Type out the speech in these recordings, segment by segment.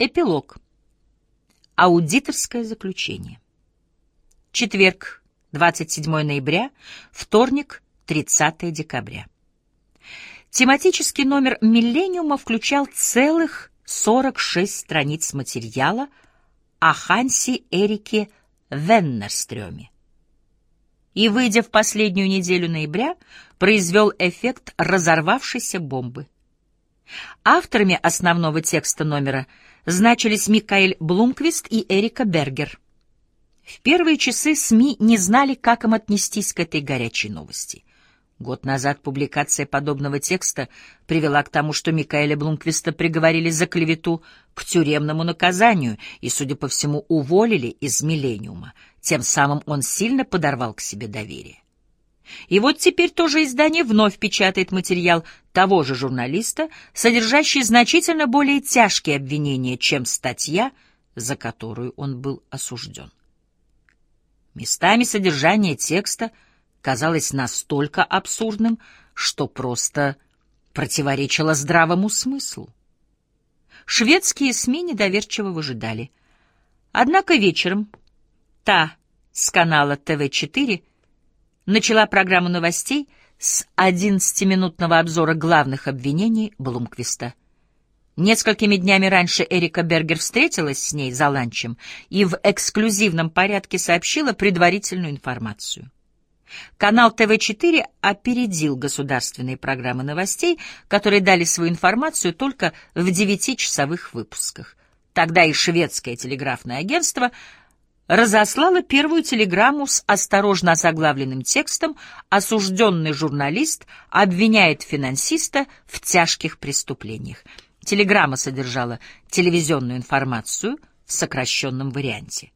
Эпилог. Аудиторское заключение. Четверг, 27 ноября, вторник, 30 декабря. Тематический номер «Миллениума» включал целых 46 страниц материала о Хансе Эрике Веннерстрёме. И, выйдя в последнюю неделю ноября, произвел эффект разорвавшейся бомбы. Авторами основного текста номера значились Микаэль Блумквист и Эрика Бергер. В первые часы СМИ не знали, как им отнестись к этой горячей новости. Год назад публикация подобного текста привела к тому, что Микаэля Блумквиста приговорили за клевету к тюремному наказанию и, судя по всему, уволили из «Миллениума». Тем самым он сильно подорвал к себе доверие. И вот теперь тоже издание вновь печатает материал того же журналиста, содержащий значительно более тяжкие обвинения, чем статья, за которую он был осужден. Местами содержание текста казалось настолько абсурдным, что просто противоречило здравому смыслу. Шведские СМИ недоверчиво выжидали. Однако вечером та с канала ТВ-4 начала программу новостей с 11-минутного обзора главных обвинений Блумквиста. Несколькими днями раньше Эрика Бергер встретилась с ней за ланчем и в эксклюзивном порядке сообщила предварительную информацию. Канал ТВ-4 опередил государственные программы новостей, которые дали свою информацию только в девятичасовых выпусках. Тогда и шведское телеграфное агентство разослала первую телеграмму с осторожно озаглавленным текстом «Осужденный журналист обвиняет финансиста в тяжких преступлениях». Телеграмма содержала телевизионную информацию в сокращенном варианте.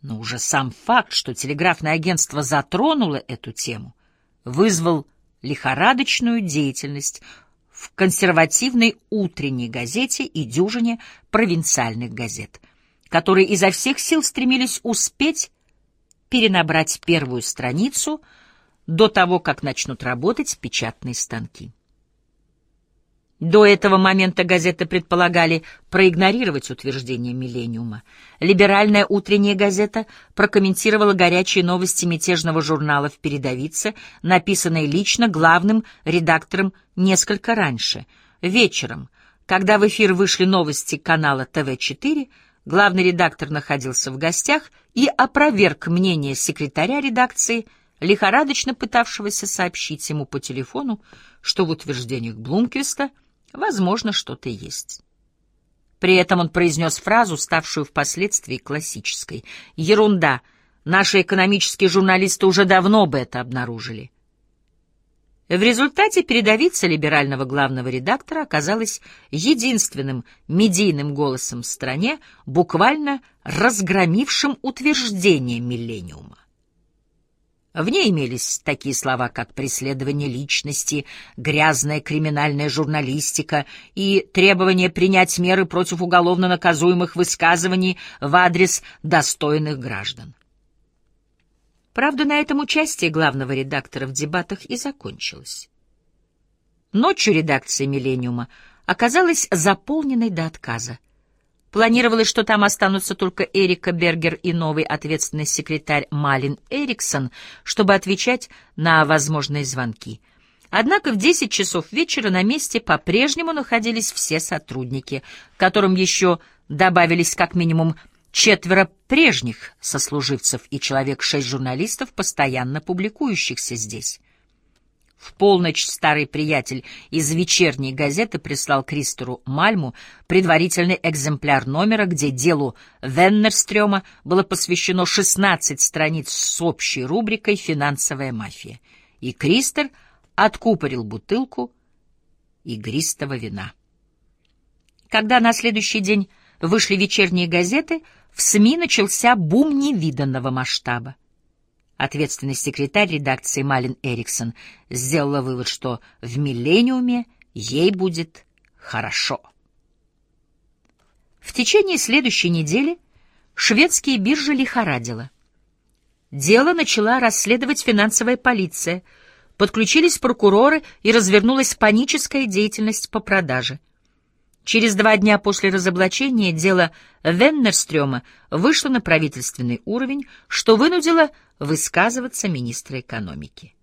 Но уже сам факт, что телеграфное агентство затронуло эту тему, вызвал лихорадочную деятельность в консервативной утренней газете и дюжине провинциальных газет — которые изо всех сил стремились успеть перенабрать первую страницу до того, как начнут работать печатные станки. До этого момента газеты предполагали проигнорировать утверждение «Миллениума». Либеральная утренняя газета прокомментировала горячие новости мятежного журнала в передовице, написанной лично главным редактором несколько раньше. Вечером, когда в эфир вышли новости канала ТВ-4, Главный редактор находился в гостях и опроверг мнение секретаря редакции, лихорадочно пытавшегося сообщить ему по телефону, что в утверждениях Блумквиста возможно что-то есть. При этом он произнес фразу, ставшую впоследствии классической. «Ерунда! Наши экономические журналисты уже давно бы это обнаружили». В результате передовица либерального главного редактора оказалась единственным медийным голосом в стране, буквально разгромившим утверждение «Миллениума». В ней имелись такие слова, как преследование личности, грязная криминальная журналистика и требование принять меры против уголовно наказуемых высказываний в адрес достойных граждан. Правда, на этом участие главного редактора в дебатах и закончилось. Ночью редакция «Миллениума» оказалась заполненной до отказа. Планировалось, что там останутся только Эрика Бергер и новый ответственный секретарь Малин Эриксон, чтобы отвечать на возможные звонки. Однако в 10 часов вечера на месте по-прежнему находились все сотрудники, которым еще добавились как минимум четверо прежних сослуживцев и человек шесть журналистов, постоянно публикующихся здесь. В полночь старый приятель из вечерней газеты прислал Кристору Мальму предварительный экземпляр номера, где делу Веннерстрёма было посвящено 16 страниц с общей рубрикой «Финансовая мафия». И Кристер откупорил бутылку игристого вина. Когда на следующий день вышли вечерние газеты — в СМИ начался бум невиданного масштаба. Ответственный секретарь редакции Малин Эриксон сделала вывод, что в «Миллениуме» ей будет хорошо. В течение следующей недели шведские биржи лихорадило. Дело начала расследовать финансовая полиция, подключились прокуроры и развернулась паническая деятельность по продаже. Через два дня после разоблачения дело Веннерстрёма вышло на правительственный уровень, что вынудило высказываться министра экономики.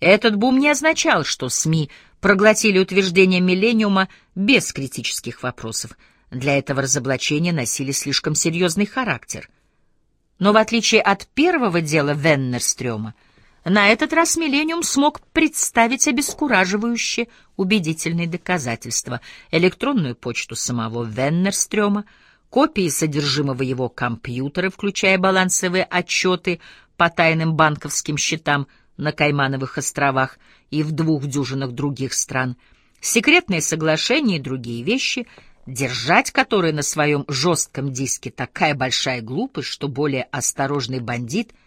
Этот бум не означал, что СМИ проглотили утверждения «Миллениума» без критических вопросов. Для этого разоблачения носили слишком серьезный характер. Но в отличие от первого дела Веннерстрёма, на этот раз «Миллениум» смог представить обескураживающие убедительные доказательства, электронную почту самого Веннерстрёма, копии содержимого его компьютера, включая балансовые отчеты по тайным банковским счетам на Каймановых островах и в двух дюжинах других стран, секретные соглашения и другие вещи, держать которые на своем жестком диске такая большая глупость, что более осторожный бандит —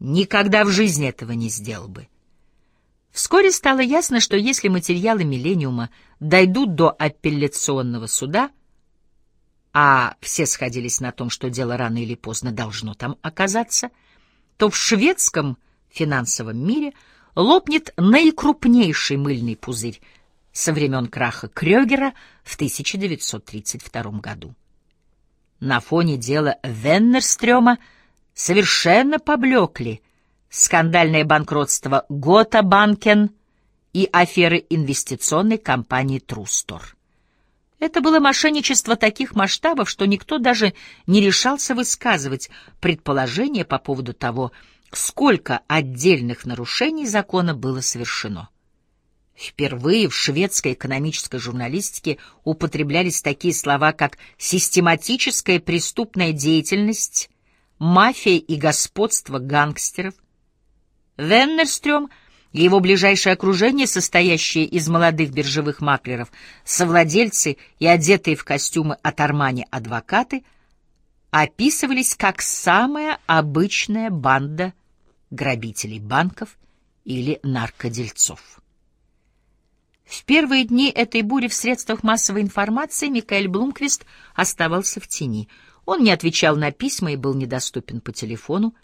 никогда в жизни этого не сделал бы. Вскоре стало ясно, что если материалы «Миллениума» дойдут до апелляционного суда, а все сходились на том, что дело рано или поздно должно там оказаться, то в шведском финансовом мире лопнет наикрупнейший мыльный пузырь со времен краха Крёгера в 1932 году. На фоне дела Веннерстрёма – совершенно поблекли скандальное банкротство Гота Банкен и аферы инвестиционной компании Трустор. Это было мошенничество таких масштабов, что никто даже не решался высказывать предположения по поводу того, сколько отдельных нарушений закона было совершено. Впервые в шведской экономической журналистике употреблялись такие слова, как «систематическая преступная деятельность», мафия и господство гангстеров. Веннерстрём и его ближайшее окружение, состоящее из молодых биржевых маклеров, совладельцы и одетые в костюмы от Армани адвокаты, описывались как самая обычная банда грабителей банков или наркодельцов. В первые дни этой бури в средствах массовой информации Микаэль Блумквист оставался в тени — он не отвечал на письма и был недоступен по телефону.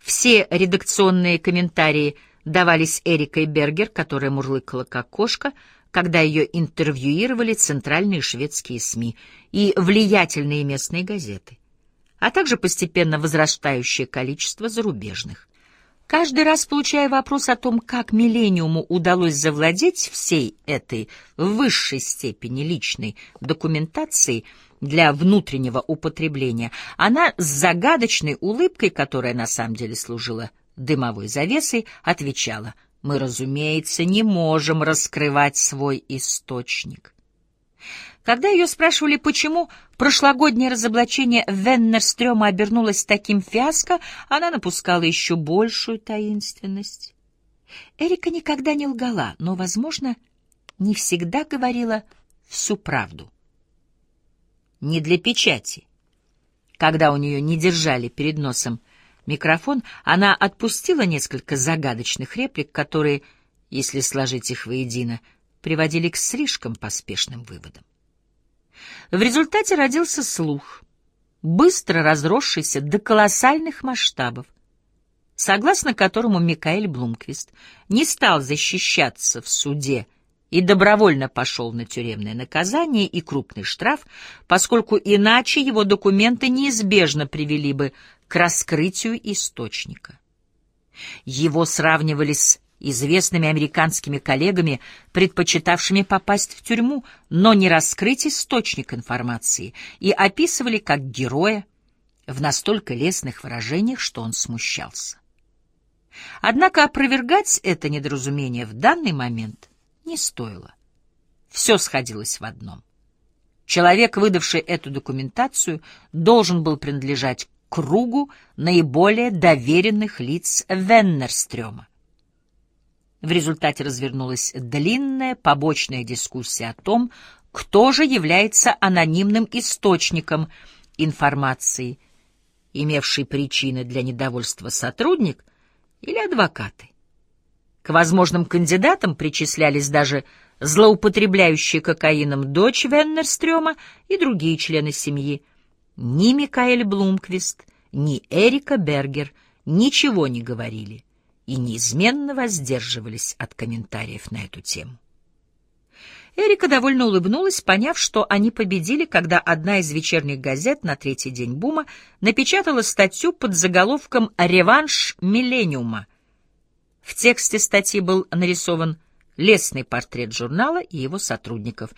Все редакционные комментарии давались Эрикой Бергер, которая мурлыкала как кошка, когда ее интервьюировали центральные шведские СМИ и влиятельные местные газеты, а также постепенно возрастающее количество зарубежных. Каждый раз, получая вопрос о том, как «Миллениуму» удалось завладеть всей этой высшей степени личной документацией, для внутреннего употребления, она с загадочной улыбкой, которая на самом деле служила дымовой завесой, отвечала, «Мы, разумеется, не можем раскрывать свой источник». Когда ее спрашивали, почему прошлогоднее разоблачение Веннерстрёма обернулось таким фиаско, она напускала еще большую таинственность. Эрика никогда не лгала, но, возможно, не всегда говорила всю правду не для печати. Когда у нее не держали перед носом микрофон, она отпустила несколько загадочных реплик, которые, если сложить их воедино, приводили к слишком поспешным выводам. В результате родился слух, быстро разросшийся до колоссальных масштабов, согласно которому Микаэль Блумквист не стал защищаться в суде и добровольно пошел на тюремное наказание и крупный штраф, поскольку иначе его документы неизбежно привели бы к раскрытию источника. Его сравнивали с известными американскими коллегами, предпочитавшими попасть в тюрьму, но не раскрыть источник информации, и описывали как героя в настолько лестных выражениях, что он смущался. Однако опровергать это недоразумение в данный момент не стоило. Все сходилось в одном. Человек, выдавший эту документацию, должен был принадлежать кругу наиболее доверенных лиц Веннерстрёма. В результате развернулась длинная побочная дискуссия о том, кто же является анонимным источником информации, имевший причины для недовольства сотрудник или адвокаты. К возможным кандидатам причислялись даже злоупотребляющие кокаином дочь Веннерстрёма и другие члены семьи. Ни Микаэль Блумквист, ни Эрика Бергер ничего не говорили и неизменно воздерживались от комментариев на эту тему. Эрика довольно улыбнулась, поняв, что они победили, когда одна из вечерних газет на третий день бума напечатала статью под заголовком «Реванш Миллениума». В тексте статьи был нарисован лесный портрет журнала и его сотрудников,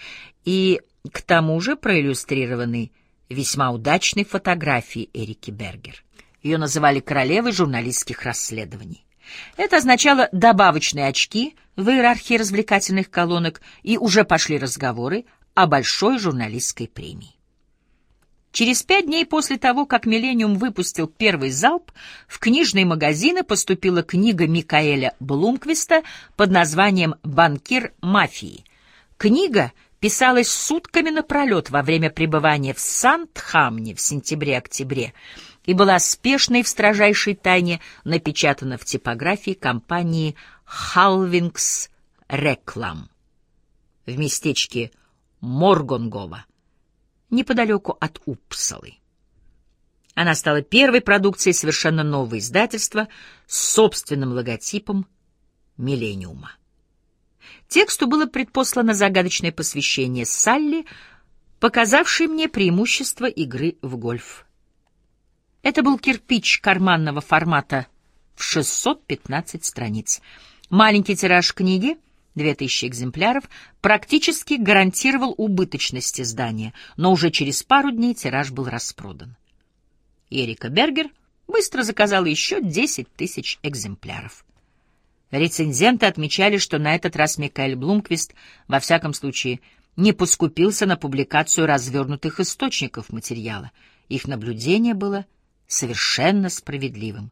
и к тому же проиллюстрированный весьма удачной фотографией Эрики Бергер. Ее называли королевой журналистских расследований. Это означало добавочные очки в иерархии развлекательных колонок, и уже пошли разговоры о большой журналистской премии. Через пять дней после того, как «Миллениум» выпустил первый залп, в книжные магазины поступила книга Микаэля Блумквиста под названием «Банкир мафии». Книга писалась сутками напролет во время пребывания в Сандхамне в сентябре-октябре и была спешно и в строжайшей тайне напечатана в типографии компании «Халвингс Реклам» в местечке Моргонгова, неподалеку от Упсалы. Она стала первой продукцией совершенно нового издательства с собственным логотипом «Миллениума». Тексту было предпослано загадочное посвящение Салли, показавшей мне преимущество игры в гольф. Это был кирпич карманного формата в 615 страниц. Маленький тираж книги, 2000 экземпляров, практически гарантировал убыточность издания, но уже через пару дней тираж был распродан. Эрика Бергер быстро заказала еще 10 тысяч экземпляров. Рецензенты отмечали, что на этот раз Микаэль Блумквист, во всяком случае, не поскупился на публикацию развернутых источников материала. Их наблюдение было совершенно справедливым.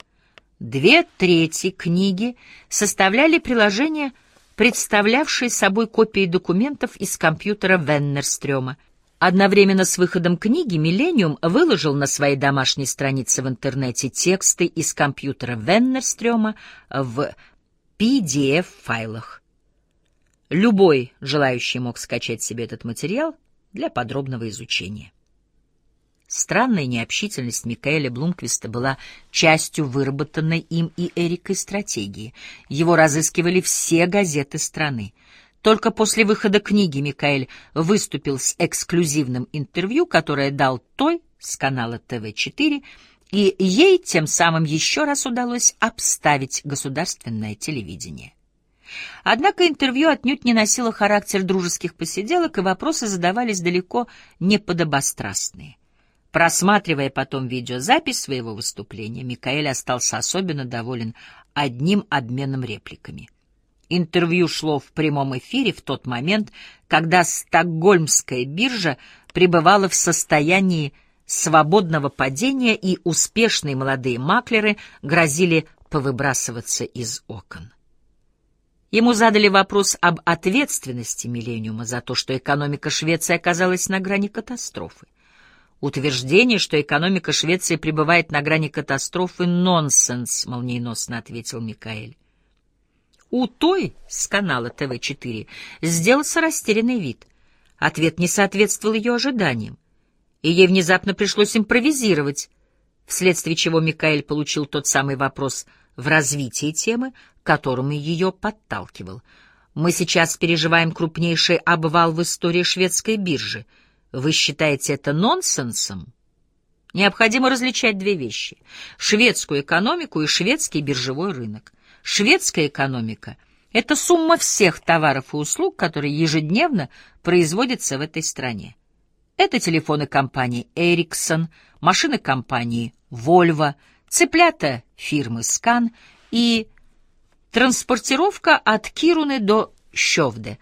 Две трети книги составляли приложения, представлявшие собой копии документов из компьютера Веннерстрёма. Одновременно с выходом книги «Миллениум» выложил на своей домашней странице в интернете тексты из компьютера Веннерстрёма в PDF-файлах. Любой желающий мог скачать себе этот материал для подробного изучения. Странная необщительность Микаэля Блумквиста была частью выработанной им и Эрикой стратегии. Его разыскивали все газеты страны. Только после выхода книги Микаэль выступил с эксклюзивным интервью, которое дал той с канала ТВ-4, и ей тем самым еще раз удалось обставить государственное телевидение. Однако интервью отнюдь не носило характер дружеских посиделок, и вопросы задавались далеко не подобострастные. Просматривая потом видеозапись своего выступления, Микаэль остался особенно доволен одним обменом репликами. Интервью шло в прямом эфире в тот момент, когда Стокгольмская биржа пребывала в состоянии свободного падения, и успешные молодые маклеры грозили повыбрасываться из окон. Ему задали вопрос об ответственности «Миллениума» за то, что экономика Швеции оказалась на грани катастрофы. Утверждение, что экономика Швеции пребывает на грани катастрофы, нонсенс, молниеносно ответил Микаэль. У той с канала ТВ-4 сделался растерянный вид. Ответ не соответствовал ее ожиданиям, и ей внезапно пришлось импровизировать, вследствие чего Микаэль получил тот самый вопрос в развитии темы, к которому ее подталкивал. «Мы сейчас переживаем крупнейший обвал в истории шведской биржи — вы считаете это нонсенсом? Необходимо различать две вещи — шведскую экономику и шведский биржевой рынок. Шведская экономика — это сумма всех товаров и услуг, которые ежедневно производятся в этой стране. Это телефоны компании Ericsson, машины компании Volvo, цыплята фирмы Scan и транспортировка от Кируны до Щовде.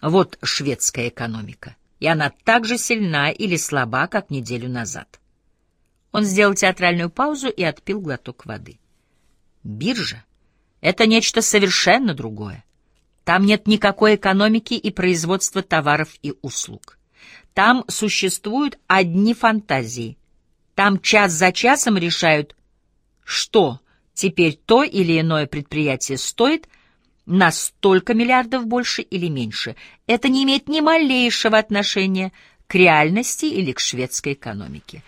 Вот шведская экономика и она так же сильна или слаба, как неделю назад. Он сделал театральную паузу и отпил глоток воды. Биржа — это нечто совершенно другое. Там нет никакой экономики и производства товаров и услуг. Там существуют одни фантазии. Там час за часом решают, что теперь то или иное предприятие стоит — на столько миллиардов больше или меньше. Это не имеет ни малейшего отношения к реальности или к шведской экономике.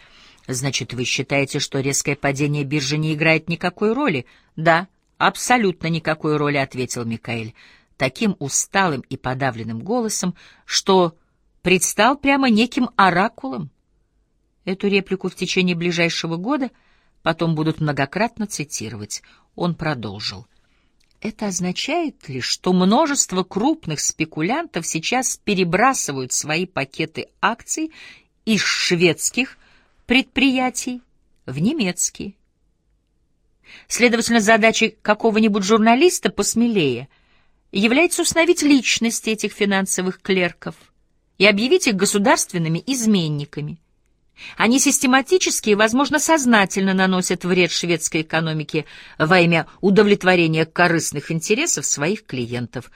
Значит, вы считаете, что резкое падение биржи не играет никакой роли? Да, абсолютно никакой роли, ответил Микаэль. таким усталым и подавленным голосом, что предстал прямо неким оракулом. Эту реплику в течение ближайшего года потом будут многократно цитировать. Он продолжил. Это означает ли, что множество крупных спекулянтов сейчас перебрасывают свои пакеты акций из шведских предприятий в немецкие? Следовательно, задачей какого-нибудь журналиста посмелее является установить личность этих финансовых клерков и объявить их государственными изменниками. Они систематически и, возможно, сознательно наносят вред шведской экономике во имя удовлетворения корыстных интересов своих клиентов.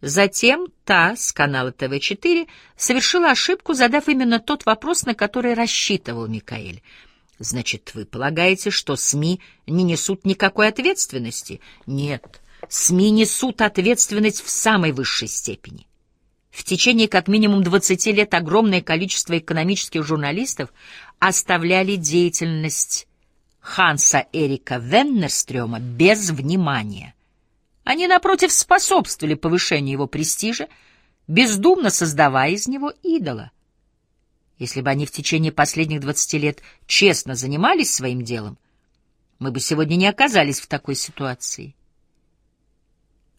Затем та с канала ТВ-4 совершила ошибку, задав именно тот вопрос, на который рассчитывал Микаэль. «Значит, вы полагаете, что СМИ не несут никакой ответственности?» «Нет, СМИ несут ответственность в самой высшей степени. В течение как минимум 20 лет огромное количество экономических журналистов оставляли деятельность Ханса Эрика Веннерстрёма без внимания. Они, напротив, способствовали повышению его престижа, бездумно создавая из него идола. Если бы они в течение последних 20 лет честно занимались своим делом, мы бы сегодня не оказались в такой ситуации.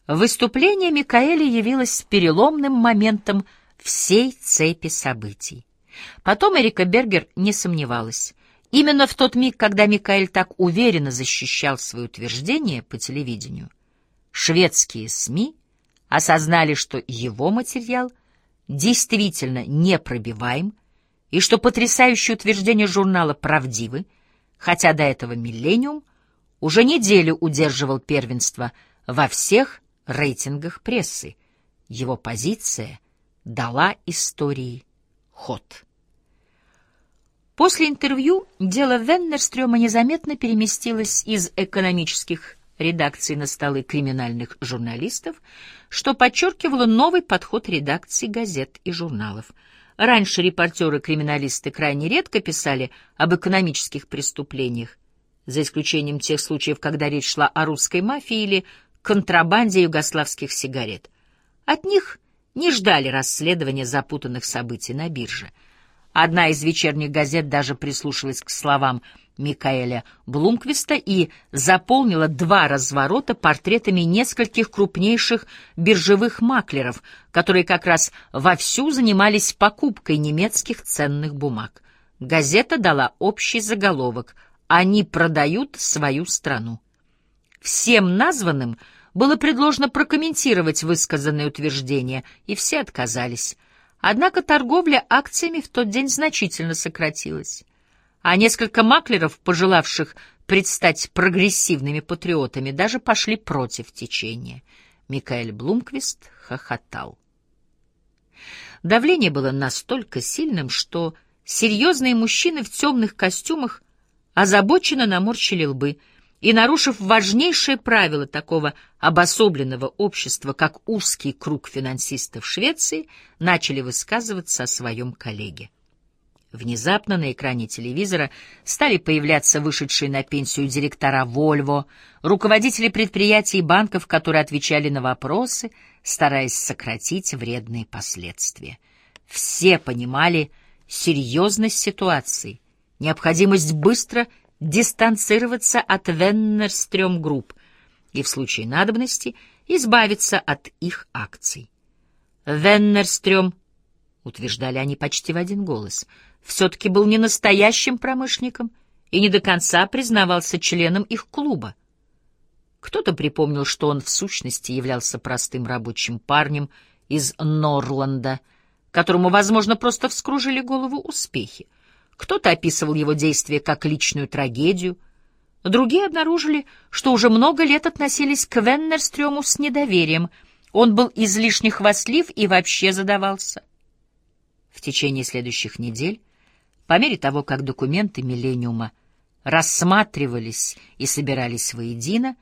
Выступление Микаэля явилось переломным моментом всей цепи событий. Потом Эрика Бергер не сомневалась. Именно в тот миг, когда Микаэль так уверенно защищал свои утверждения по телевидению, шведские СМИ осознали, что его материал действительно непробиваем и что потрясающие утверждения журнала правдивы, хотя до этого «Миллениум» уже неделю удерживал первенство во всех рейтингах прессы. Его позиция дала истории ход. После интервью дело Веннерстрёма незаметно переместилось из экономических редакций на столы криминальных журналистов, что подчеркивало новый подход редакций газет и журналов. Раньше репортеры-криминалисты крайне редко писали об экономических преступлениях, за исключением тех случаев, когда речь шла о русской мафии или контрабанде югославских сигарет. От них не ждали расследования запутанных событий на бирже. Одна из вечерних газет даже прислушалась к словам Микаэля Блумквиста и заполнила два разворота портретами нескольких крупнейших биржевых маклеров, которые как раз вовсю занимались покупкой немецких ценных бумаг. Газета дала общий заголовок «Они продают свою страну». Всем названным было предложено прокомментировать высказанные утверждения, и все отказались. Однако торговля акциями в тот день значительно сократилась, а несколько маклеров, пожелавших предстать прогрессивными патриотами, даже пошли против течения. Микаэль Блумквист хохотал. Давление было настолько сильным, что серьезные мужчины в темных костюмах озабоченно наморщили лбы — и, нарушив важнейшее правило такого обособленного общества, как узкий круг финансистов Швеции, начали высказываться о своем коллеге. Внезапно на экране телевизора стали появляться вышедшие на пенсию директора Volvo, руководители предприятий и банков, которые отвечали на вопросы, стараясь сократить вредные последствия. Все понимали серьезность ситуации, необходимость быстро дистанцироваться от Веннерстрём-групп и в случае надобности избавиться от их акций. Веннерстрём, утверждали они почти в один голос, все-таки был не настоящим промышленником и не до конца признавался членом их клуба. Кто-то припомнил, что он в сущности являлся простым рабочим парнем из Норланда, которому, возможно, просто вскружили голову успехи. Кто-то описывал его действия как личную трагедию, другие обнаружили, что уже много лет относились к Веннерстрёму с недоверием. Он был излишне хвастлив и вообще задавался. В течение следующих недель, по мере того, как документы «Миллениума» рассматривались и собирались воедино,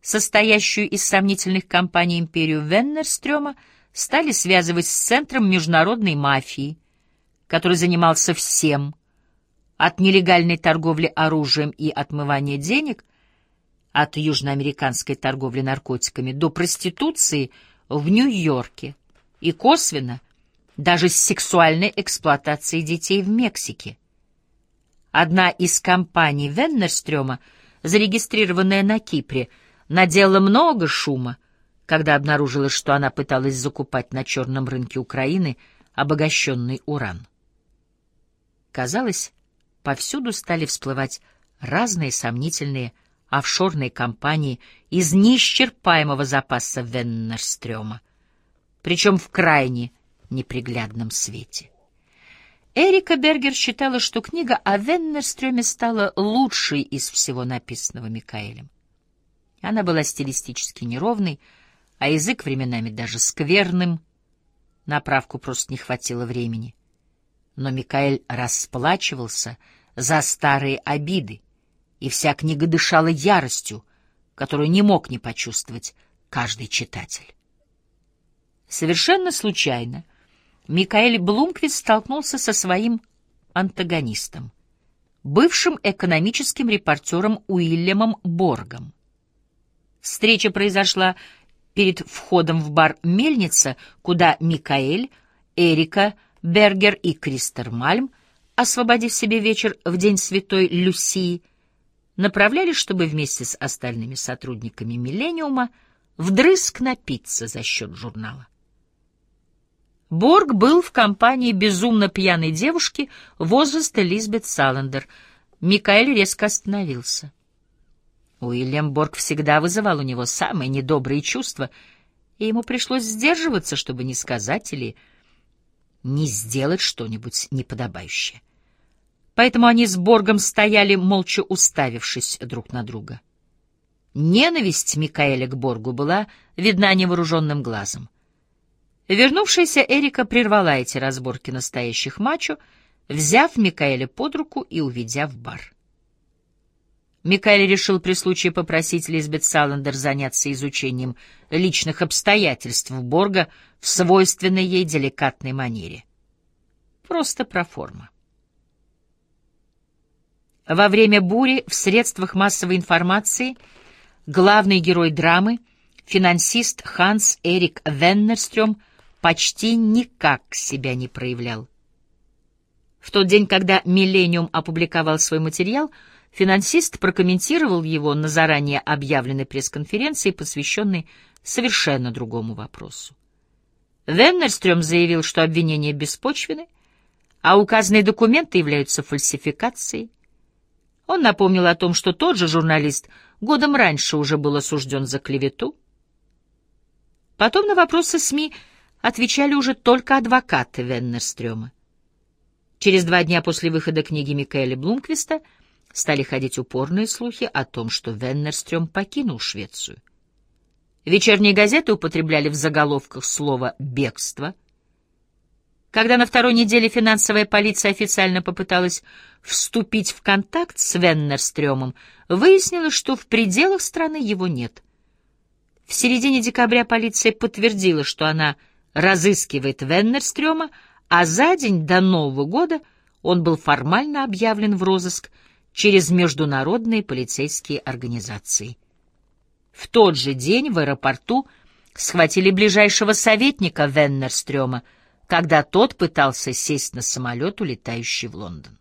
состоящую из сомнительных компаний империю Веннерстрёма стали связывать с центром международной мафии — который занимался всем, от нелегальной торговли оружием и отмывания денег от южноамериканской торговли наркотиками до проституции в Нью-Йорке и косвенно даже с сексуальной эксплуатацией детей в Мексике. Одна из компаний Веннерстрёма, зарегистрированная на Кипре, наделала много шума, когда обнаружилось, что она пыталась закупать на черном рынке Украины обогащенный уран. Казалось, повсюду стали всплывать разные сомнительные офшорные компании из неисчерпаемого запаса Веннерстрёма, причем в крайне неприглядном свете. Эрика Бергер считала, что книга о Веннерстрёме стала лучшей из всего написанного Микаэлем. Она была стилистически неровной, а язык временами даже скверным. На правку просто не хватило времени. Но Микаэль расплачивался за старые обиды, и вся книга дышала яростью, которую не мог не почувствовать каждый читатель. Совершенно случайно Микаэль Блумквист столкнулся со своим антагонистом, бывшим экономическим репортером Уильямом Боргом. Встреча произошла перед входом в бар «Мельница», куда Микаэль, Эрика, Бергер и Кристер Мальм, освободив себе вечер в день Святой Люсии, направлялись, чтобы вместе с остальными сотрудниками «Миллениума» вдрызг напиться за счет журнала. Борг был в компании безумно пьяной девушки возраста Лизбет Саландер. Микаэль резко остановился. Уильям Борг всегда вызывал у него самые недобрые чувства, и ему пришлось сдерживаться, чтобы не сказать или не сделать что-нибудь неподобающее. Поэтому они с Боргом стояли, молча уставившись друг на друга. Ненависть Микаэля к Боргу была видна невооруженным глазом. Вернувшаяся Эрика прервала эти разборки настоящих мачо, взяв Микаэля под руку и уведя в бар. Микаэль решил при случае попросить Лизбет Саландер заняться изучением личных обстоятельств Борга в свойственной ей деликатной манере. Просто проформа. Во время бури в средствах массовой информации главный герой драмы, финансист Ханс Эрик Веннерстрём, почти никак себя не проявлял. В тот день, когда «Миллениум» опубликовал свой материал, финансист прокомментировал его на заранее объявленной пресс-конференции, посвященной совершенно другому вопросу. Веннерстрём заявил, что обвинения беспочвены, а указанные документы являются фальсификацией. Он напомнил о том, что тот же журналист годом раньше уже был осужден за клевету. Потом на вопросы СМИ отвечали уже только адвокаты Веннерстрёма. Через два дня после выхода книги Микаэля Блумквиста стали ходить упорные слухи о том, что Веннерстрём покинул Швецию. Вечерние газеты употребляли в заголовках слово «бегство». Когда на второй неделе финансовая полиция официально попыталась вступить в контакт с Веннерстрёмом, выяснилось, что в пределах страны его нет. В середине декабря полиция подтвердила, что она разыскивает Веннерстрёма, а за день до Нового года он был формально объявлен в розыск через международные полицейские организации. В тот же день в аэропорту схватили ближайшего советника Веннерстрёма, когда тот пытался сесть на самолет, улетающий в Лондон.